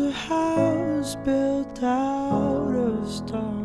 A house built out of stone.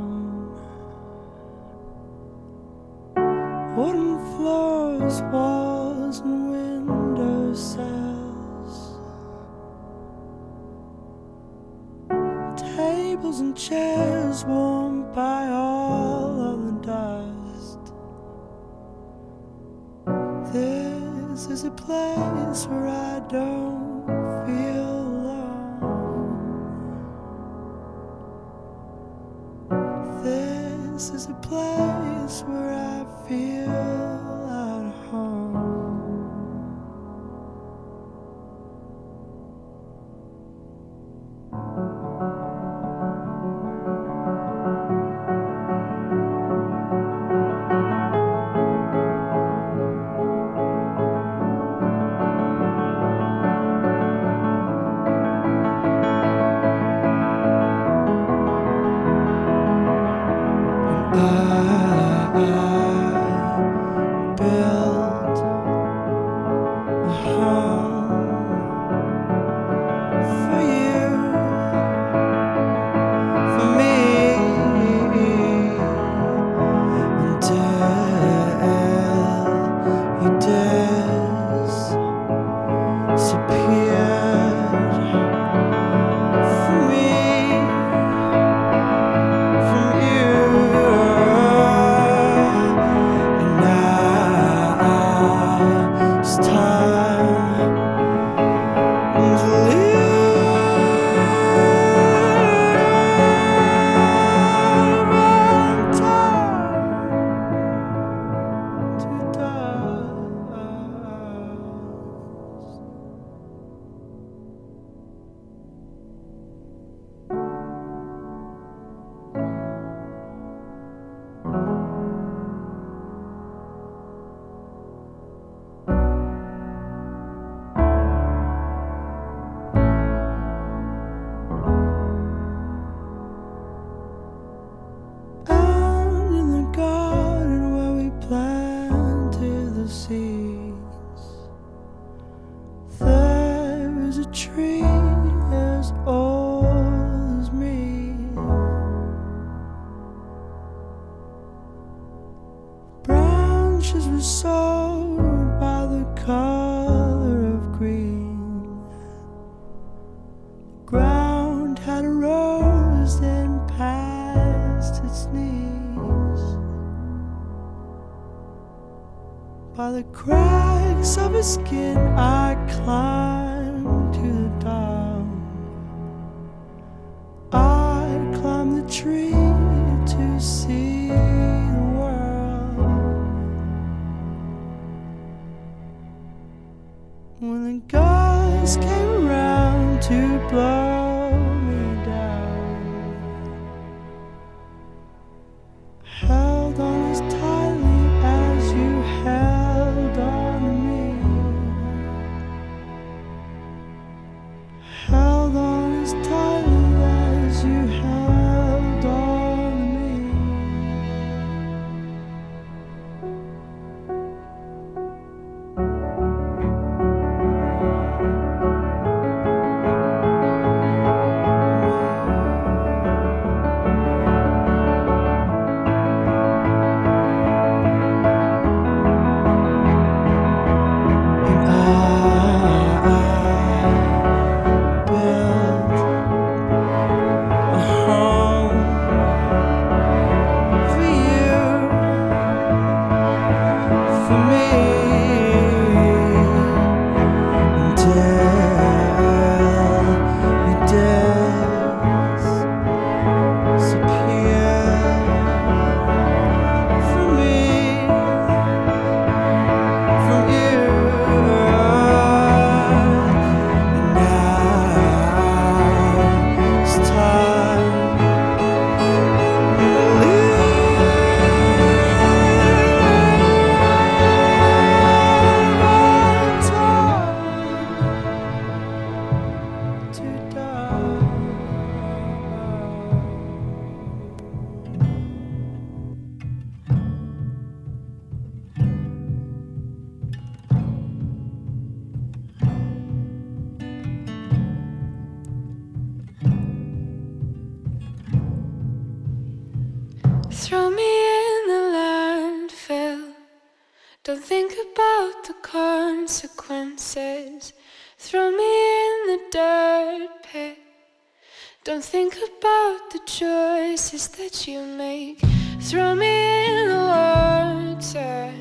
choices that you make. Throw me in the water.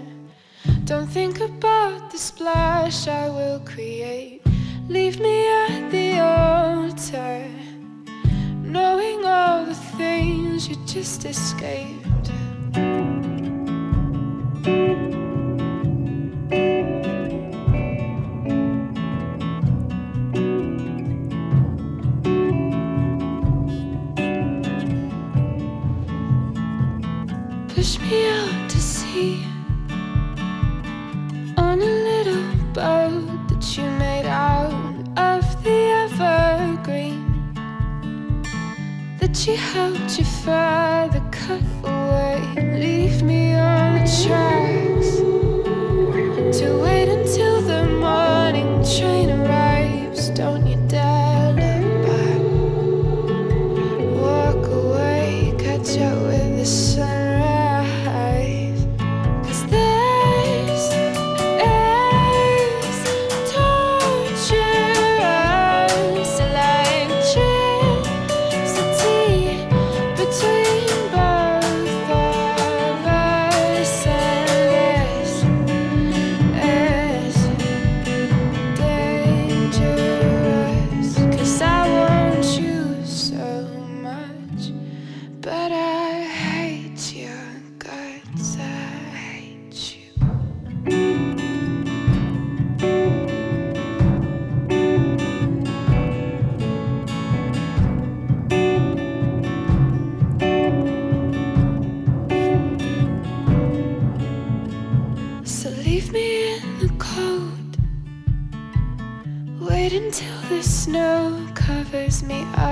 Don't think about the splash I will create. Leave me at the altar. Knowing all the things you just escaped. push me out to sea. On a little boat that you made out of the evergreen. That you helped your father cut away leave me on the tracks. To wait until the morning train arrives don't you dare look back walk away catch your me up.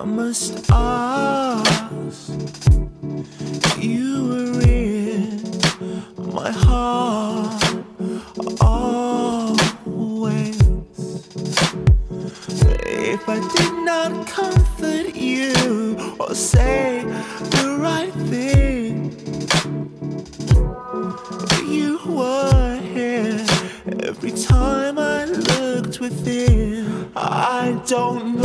I must ask You were in my heart always. If I did not comfort you Or say the right thing You were here Every time I looked within. I don't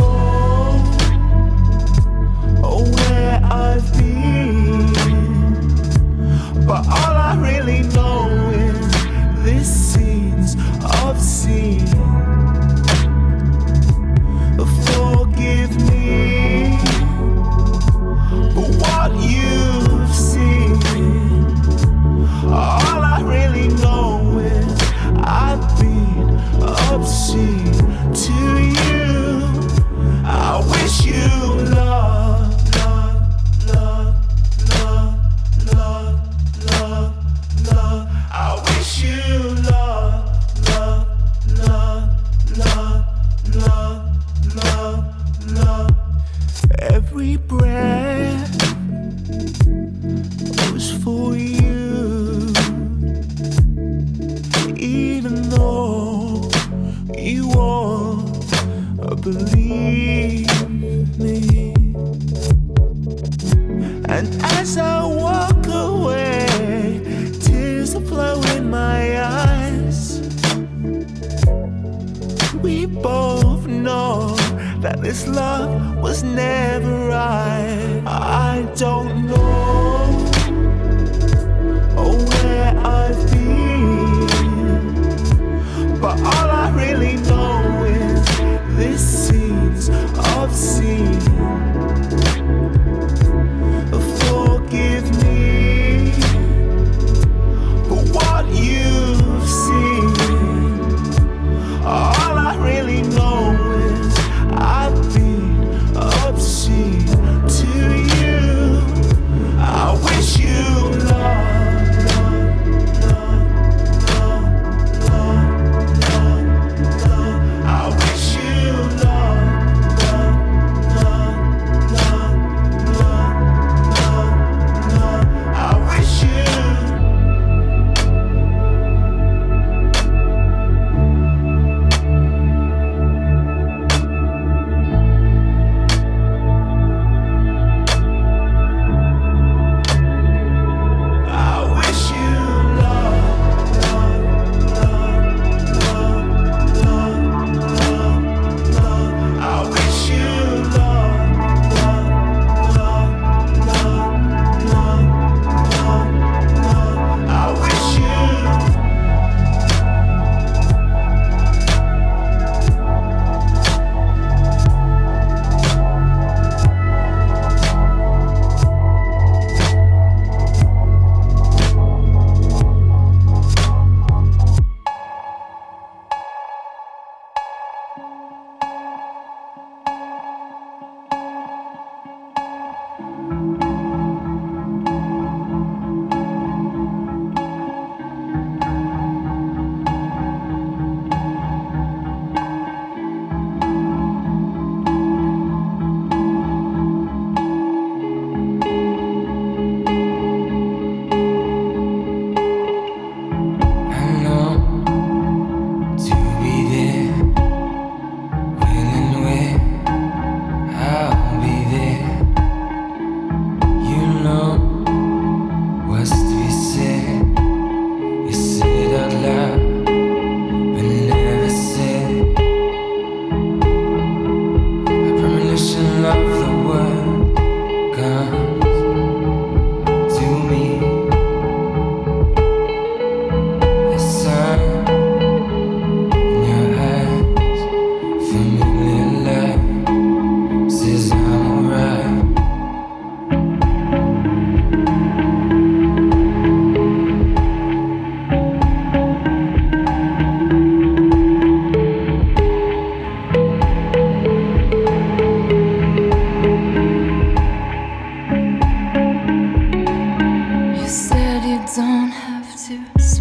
don't have to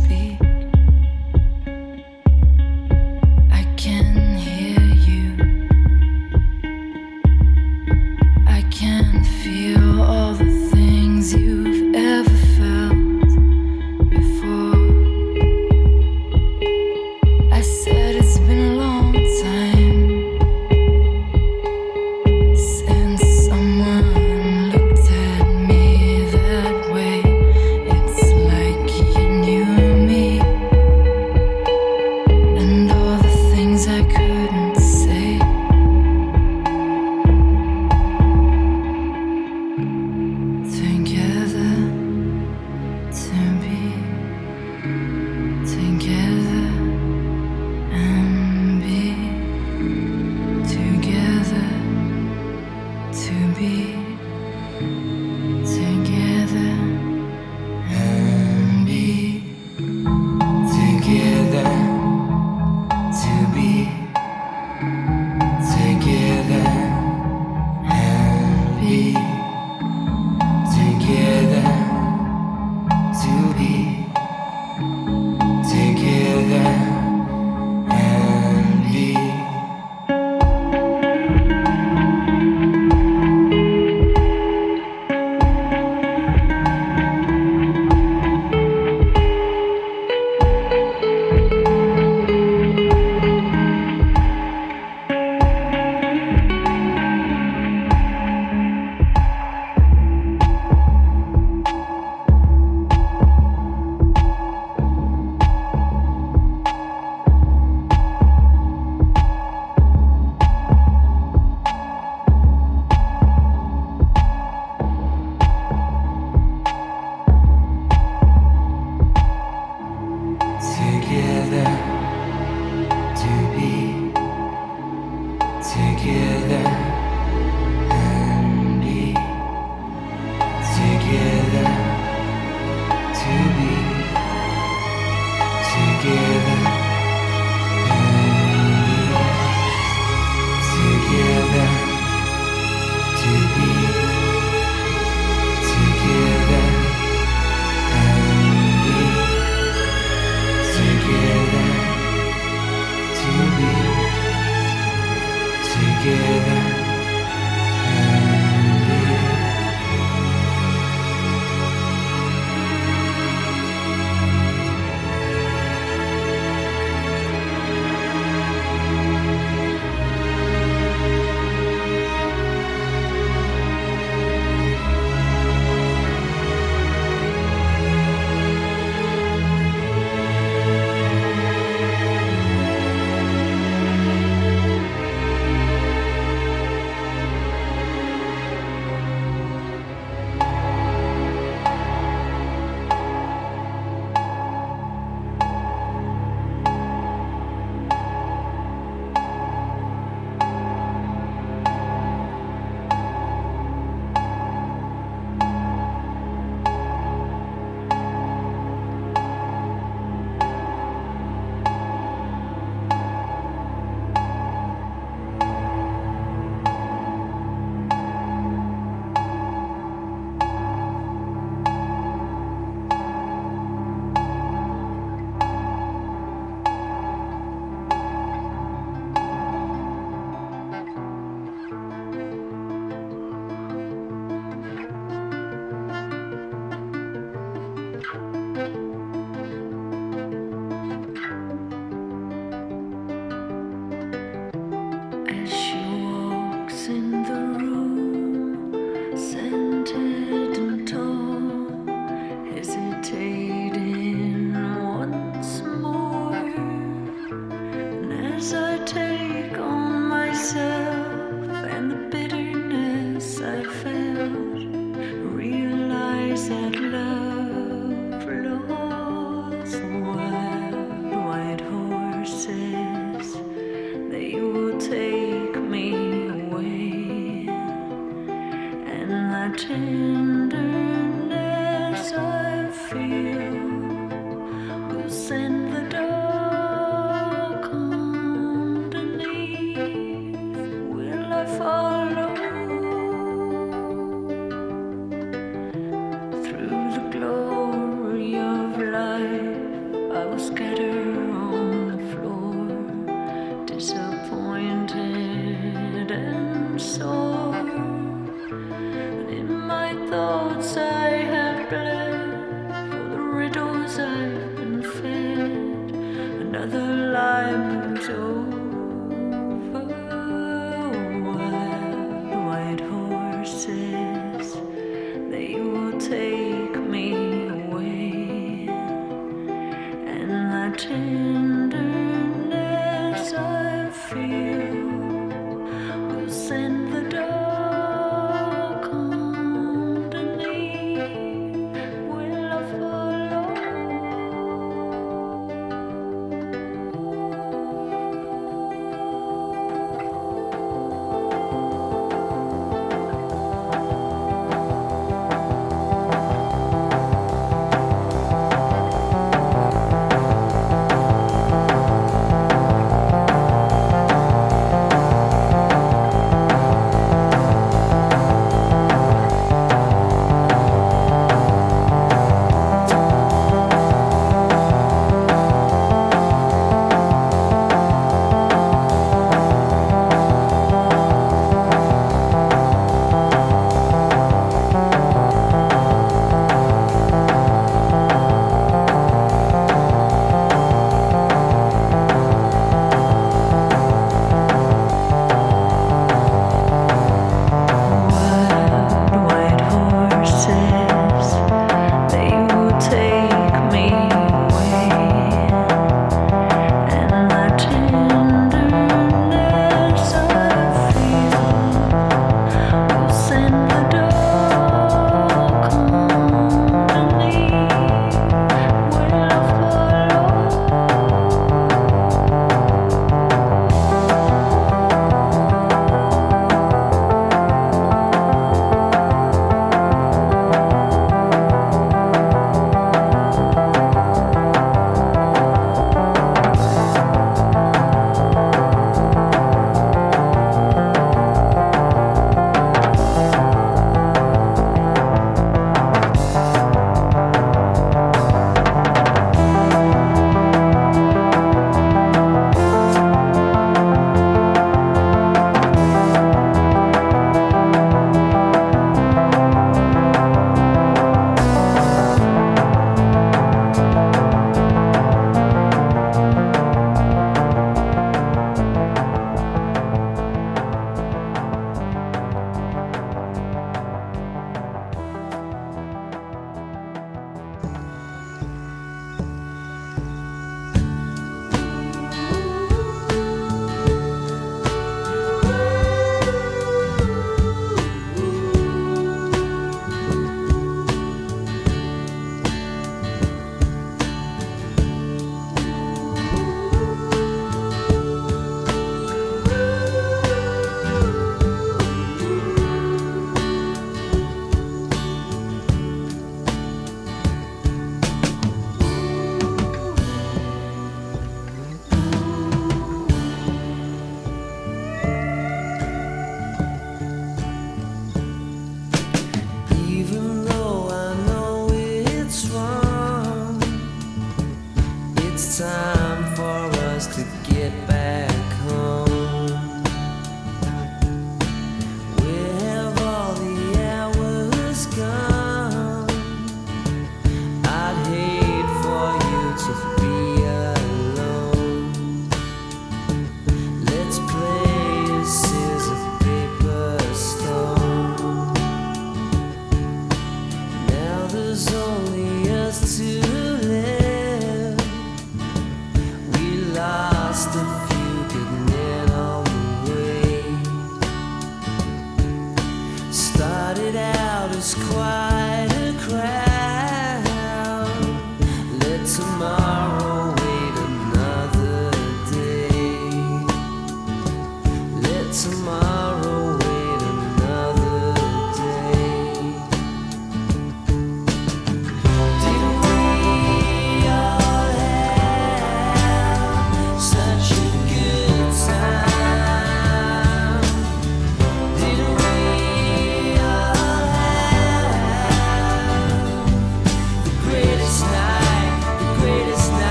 fall.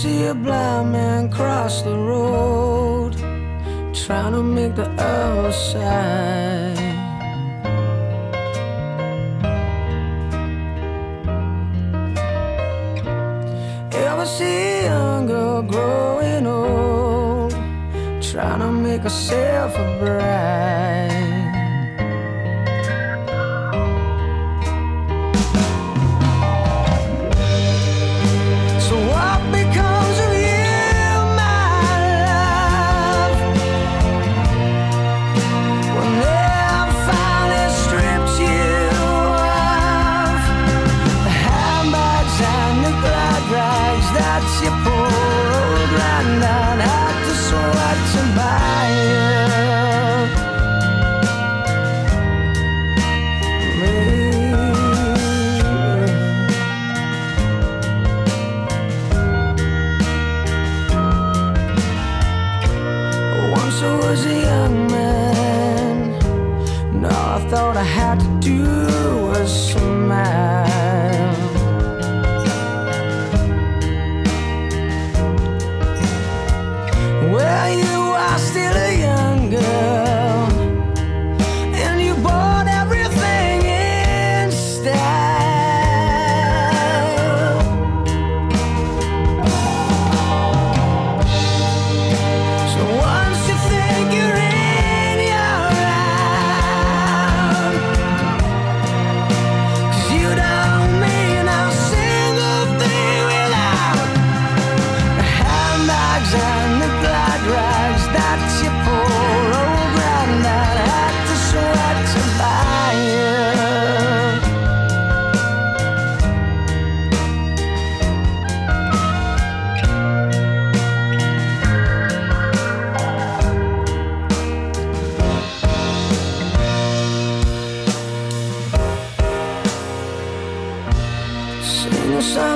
see a blind man cross the road, trying to make the outside.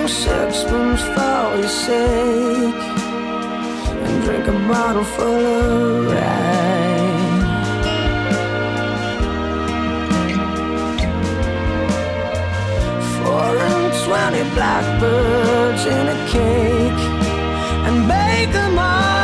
down spoons for your sake and drink a bottle full of rain. Four and twenty blackbirds in a cake and bake them all.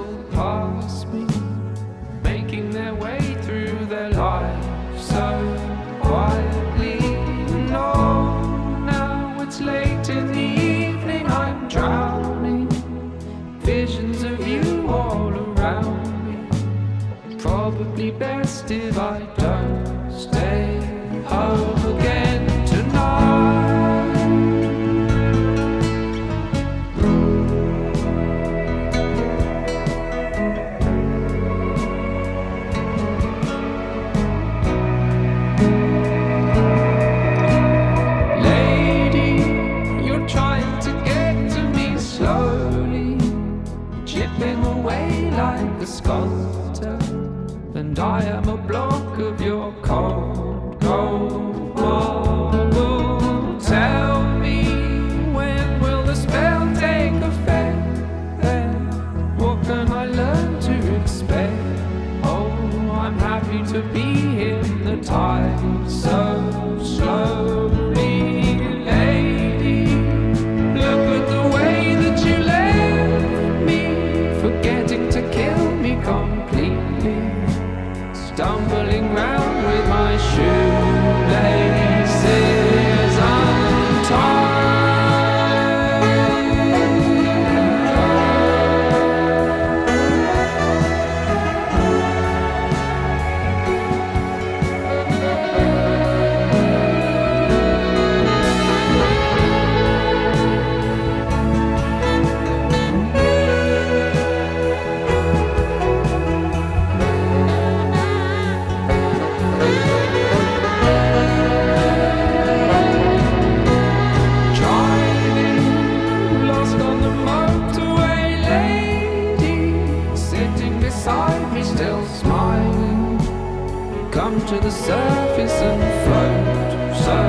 come to the surface and float so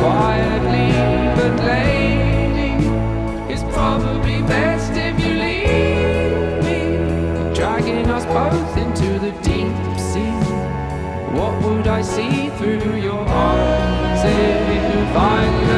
quietly. But, lady, it's probably best if you leave me, dragging us both into the deep sea. What would I see through your eyes if I?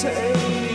take.